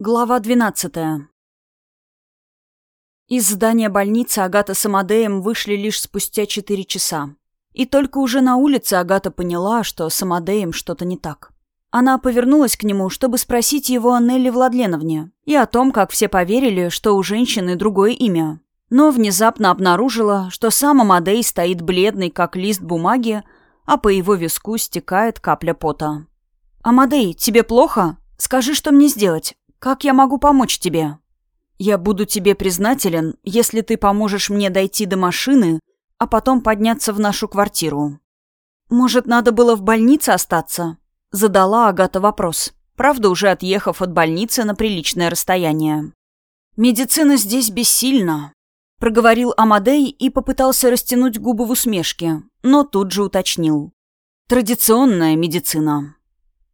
Глава 12 Из здания больницы Агата с Амадеем вышли лишь спустя четыре часа. И только уже на улице Агата поняла, что с Амадеем что-то не так. Она повернулась к нему, чтобы спросить его о Нелли Владленовне и о том, как все поверили, что у женщины другое имя. Но внезапно обнаружила, что сам Амадей стоит бледный, как лист бумаги, а по его виску стекает капля пота. «Амадей, тебе плохо? Скажи, что мне сделать. Как я могу помочь тебе?» «Я буду тебе признателен, если ты поможешь мне дойти до машины, а потом подняться в нашу квартиру». «Может, надо было в больнице остаться?» Задала Агата вопрос, правда, уже отъехав от больницы на приличное расстояние. «Медицина здесь бессильна», — проговорил Амадей и попытался растянуть губы в усмешке, но тут же уточнил. «Традиционная медицина».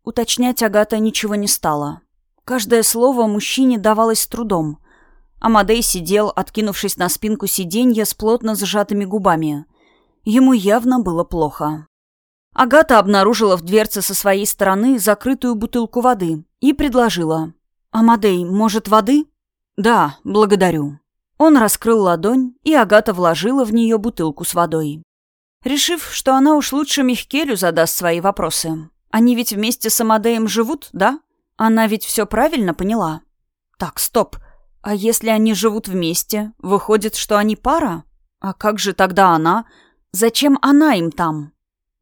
Уточнять Агата ничего не стала. Каждое слово мужчине давалось с трудом. Амадей сидел, откинувшись на спинку сиденья с плотно сжатыми губами. Ему явно было плохо. Агата обнаружила в дверце со своей стороны закрытую бутылку воды и предложила. «Амадей, может, воды?» «Да, благодарю». Он раскрыл ладонь, и Агата вложила в нее бутылку с водой. Решив, что она уж лучше Михкелю задаст свои вопросы. Они ведь вместе с Амадеем живут, да? Она ведь все правильно поняла. Так, стоп. А если они живут вместе, выходит, что они пара? А как же тогда она? Зачем она им там?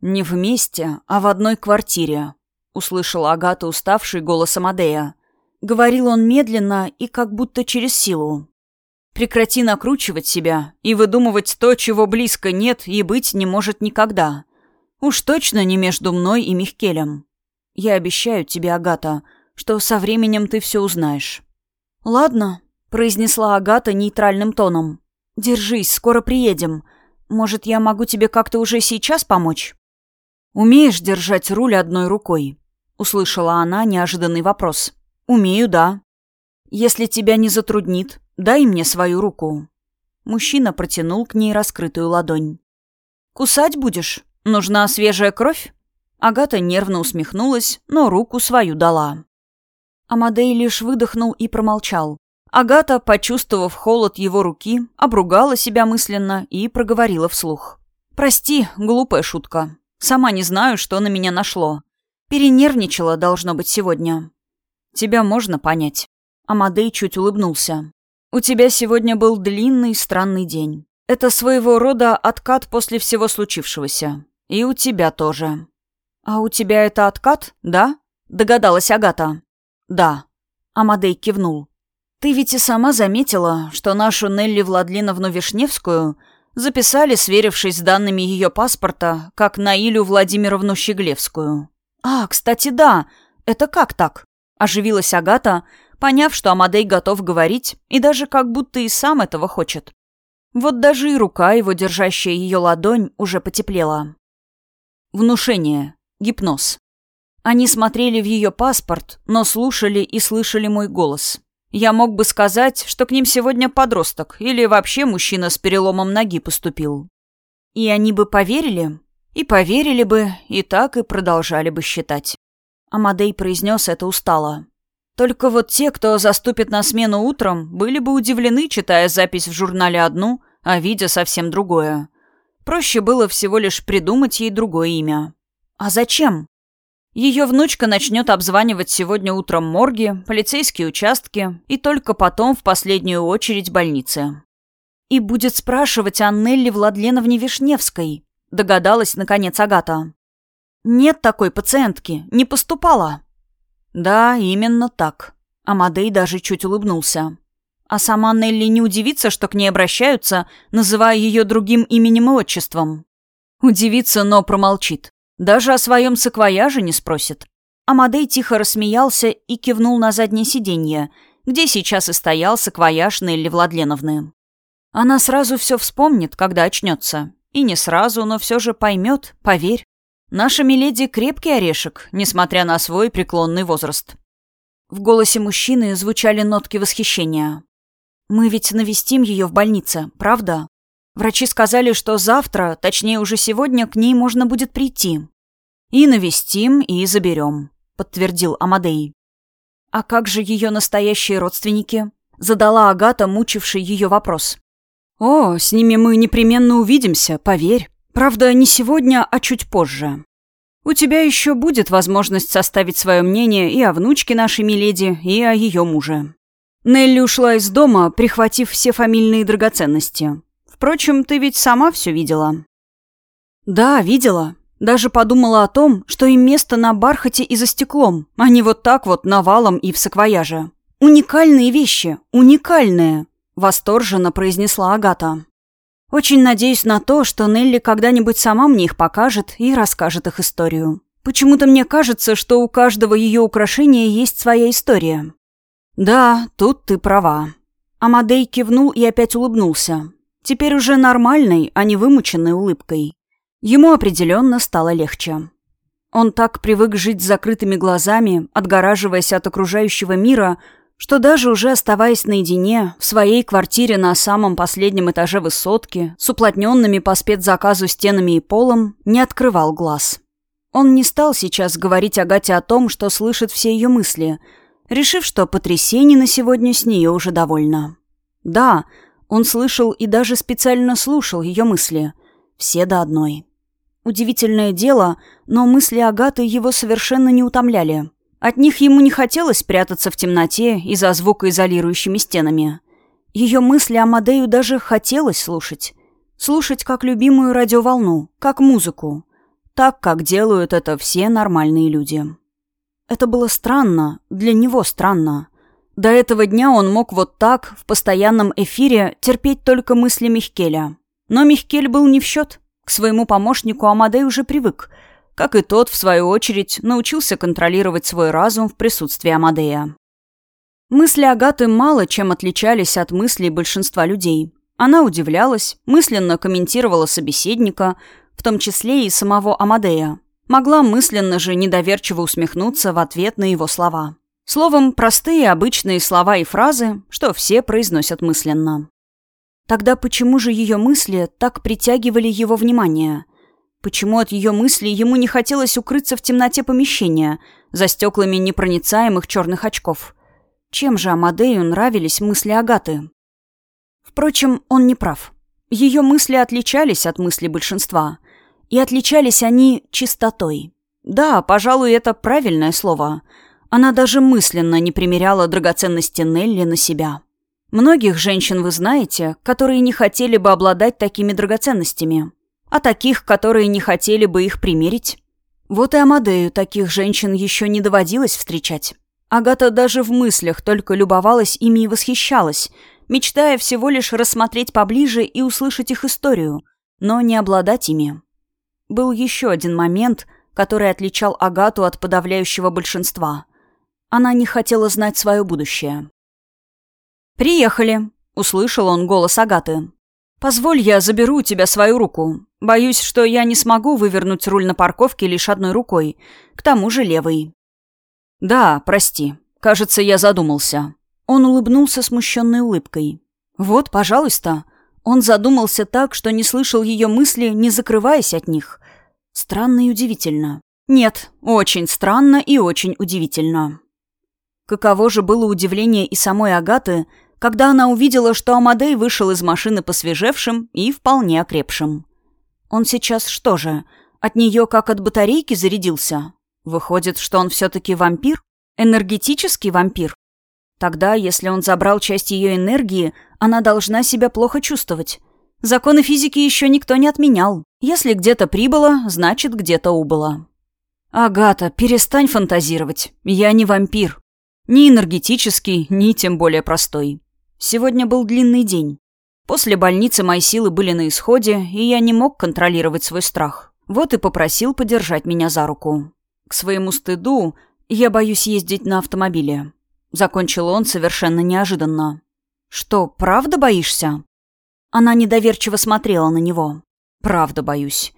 Не вместе, а в одной квартире, услышала Агата уставший голос Амадея. Говорил он медленно и как будто через силу. Прекрати накручивать себя и выдумывать то, чего близко нет и быть не может никогда. Уж точно не между мной и Михкелем. Я обещаю тебе, Агата, что со временем ты все узнаешь. Ладно, произнесла Агата нейтральным тоном. Держись, скоро приедем. Может, я могу тебе как-то уже сейчас помочь? Умеешь держать руль одной рукой? Услышала она неожиданный вопрос. Умею, да. Если тебя не затруднит, дай мне свою руку. Мужчина протянул к ней раскрытую ладонь. «Кусать будешь?» «Нужна свежая кровь?» Агата нервно усмехнулась, но руку свою дала. Амадей лишь выдохнул и промолчал. Агата, почувствовав холод его руки, обругала себя мысленно и проговорила вслух. «Прости, глупая шутка. Сама не знаю, что на меня нашло. Перенервничала, должно быть, сегодня». «Тебя можно понять». Амадей чуть улыбнулся. «У тебя сегодня был длинный, странный день. Это своего рода откат после всего случившегося. «И у тебя тоже». «А у тебя это откат, да?» — догадалась Агата. «Да». Амадей кивнул. «Ты ведь и сама заметила, что нашу Нелли Владленовну Вишневскую записали, сверившись с данными ее паспорта, как Наилю Владимировну Щеглевскую». «А, кстати, да. Это как так?» — оживилась Агата, поняв, что Амадей готов говорить и даже как будто и сам этого хочет. Вот даже и рука его, держащая ее ладонь, уже потеплела. Внушение. Гипноз. Они смотрели в ее паспорт, но слушали и слышали мой голос. Я мог бы сказать, что к ним сегодня подросток или вообще мужчина с переломом ноги поступил. И они бы поверили? И поверили бы, и так и продолжали бы считать. Амадей произнес это устало. Только вот те, кто заступит на смену утром, были бы удивлены, читая запись в журнале одну, а видя совсем другое. Проще было всего лишь придумать ей другое имя. А зачем? Ее внучка начнет обзванивать сегодня утром морги, полицейские участки и только потом в последнюю очередь больницы. И будет спрашивать о Нелли Владленовне Вишневской, догадалась наконец Агата. Нет такой пациентки, не поступала. Да, именно так. Амадей даже чуть улыбнулся. А сама Нелли не удивится, что к ней обращаются, называя ее другим именем и отчеством. Удивится, но промолчит. Даже о своем саквояже не спросит. Амадей тихо рассмеялся и кивнул на заднее сиденье, где сейчас и стоял саквояж Нелли Владленовны. Она сразу все вспомнит, когда очнется. И не сразу, но все же поймет, поверь. Наша Миледи крепкий орешек, несмотря на свой преклонный возраст. В голосе мужчины звучали нотки восхищения. Мы ведь навестим ее в больнице, правда? Врачи сказали, что завтра, точнее уже сегодня, к ней можно будет прийти. И навестим, и заберем, подтвердил Амадей. «А как же ее настоящие родственники?» — задала Агата, мучивший ее вопрос. «О, с ними мы непременно увидимся, поверь. Правда, не сегодня, а чуть позже. У тебя еще будет возможность составить свое мнение и о внучке нашей Миледи, и о ее муже». Нелли ушла из дома, прихватив все фамильные драгоценности. Впрочем, ты ведь сама все видела. Да, видела. Даже подумала о том, что им место на бархате и за стеклом, а не вот так вот навалом и в саквояже. Уникальные вещи, уникальные, восторженно произнесла Агата. Очень надеюсь на то, что Нелли когда-нибудь сама мне их покажет и расскажет их историю. Почему-то мне кажется, что у каждого ее украшения есть своя история. «Да, тут ты права». Амадей кивнул и опять улыбнулся. Теперь уже нормальной, а не вымученной улыбкой. Ему определенно стало легче. Он так привык жить с закрытыми глазами, отгораживаясь от окружающего мира, что даже уже оставаясь наедине, в своей квартире на самом последнем этаже высотки, с уплотненными по спецзаказу стенами и полом, не открывал глаз. Он не стал сейчас говорить Агате о том, что слышит все ее мысли – решив, что потрясений на сегодня с нее уже довольно. Да, он слышал и даже специально слушал ее мысли. Все до одной. Удивительное дело, но мысли Агаты его совершенно не утомляли. От них ему не хотелось прятаться в темноте и за звукоизолирующими стенами. Ее мысли о Мадею даже хотелось слушать. Слушать как любимую радиоволну, как музыку. Так, как делают это все нормальные люди. Это было странно, для него странно. До этого дня он мог вот так, в постоянном эфире, терпеть только мысли Михкеля. Но Михкель был не в счет. К своему помощнику Амадей уже привык. Как и тот, в свою очередь, научился контролировать свой разум в присутствии Амадея. Мысли Агаты мало чем отличались от мыслей большинства людей. Она удивлялась, мысленно комментировала собеседника, в том числе и самого Амадея, Могла мысленно же недоверчиво усмехнуться в ответ на его слова. Словом, простые обычные слова и фразы, что все произносят мысленно. Тогда почему же ее мысли так притягивали его внимание? Почему от ее мыслей ему не хотелось укрыться в темноте помещения, за стеклами непроницаемых черных очков? Чем же Амадею нравились мысли Агаты? Впрочем, он не прав. Ее мысли отличались от мыслей большинства. И отличались они чистотой. Да, пожалуй, это правильное слово. Она даже мысленно не примеряла драгоценности Нелли на себя. Многих женщин вы знаете, которые не хотели бы обладать такими драгоценностями. А таких, которые не хотели бы их примерить. Вот и Амадею таких женщин еще не доводилось встречать. Агата даже в мыслях только любовалась ими и восхищалась, мечтая всего лишь рассмотреть поближе и услышать их историю, но не обладать ими был еще один момент, который отличал Агату от подавляющего большинства. Она не хотела знать свое будущее. «Приехали», — услышал он голос Агаты. «Позволь, я заберу у тебя свою руку. Боюсь, что я не смогу вывернуть руль на парковке лишь одной рукой, к тому же левой». «Да, прости. Кажется, я задумался». Он улыбнулся смущенной улыбкой. «Вот, пожалуйста». Он задумался так, что не слышал ее мысли, не закрываясь от них. Странно и удивительно. Нет, очень странно и очень удивительно. Каково же было удивление и самой Агаты, когда она увидела, что Амадей вышел из машины посвежевшим и вполне окрепшим. Он сейчас что же, от нее как от батарейки зарядился? Выходит, что он все-таки вампир? Энергетический вампир? Тогда, если он забрал часть ее энергии, она должна себя плохо чувствовать. Законы физики еще никто не отменял. Если где-то прибыло, значит, где-то убыло. «Агата, перестань фантазировать. Я не вампир. Ни энергетический, ни тем более простой. Сегодня был длинный день. После больницы мои силы были на исходе, и я не мог контролировать свой страх. Вот и попросил подержать меня за руку. К своему стыду я боюсь ездить на автомобиле. Закончил он совершенно неожиданно. «Что, правда боишься?» Она недоверчиво смотрела на него. «Правда боюсь.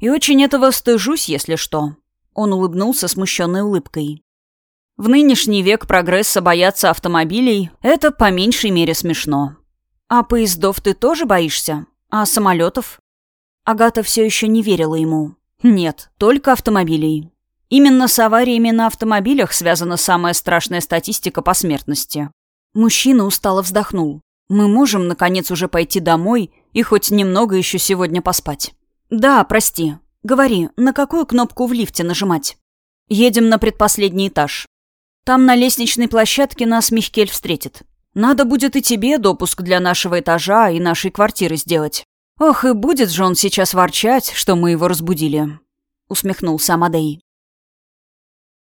И очень этого стыжусь, если что». Он улыбнулся смущенной улыбкой. «В нынешний век прогресса бояться автомобилей — это по меньшей мере смешно. А поездов ты тоже боишься? А самолетов?» Агата все еще не верила ему. «Нет, только автомобилей». Именно с авариями на автомобилях связана самая страшная статистика по смертности. Мужчина устало вздохнул. Мы можем, наконец, уже пойти домой и хоть немного еще сегодня поспать. Да, прости. Говори, на какую кнопку в лифте нажимать? Едем на предпоследний этаж. Там на лестничной площадке нас Михкель встретит. Надо будет и тебе допуск для нашего этажа и нашей квартиры сделать. Ох, и будет же он сейчас ворчать, что мы его разбудили. Усмехнулся Амадей.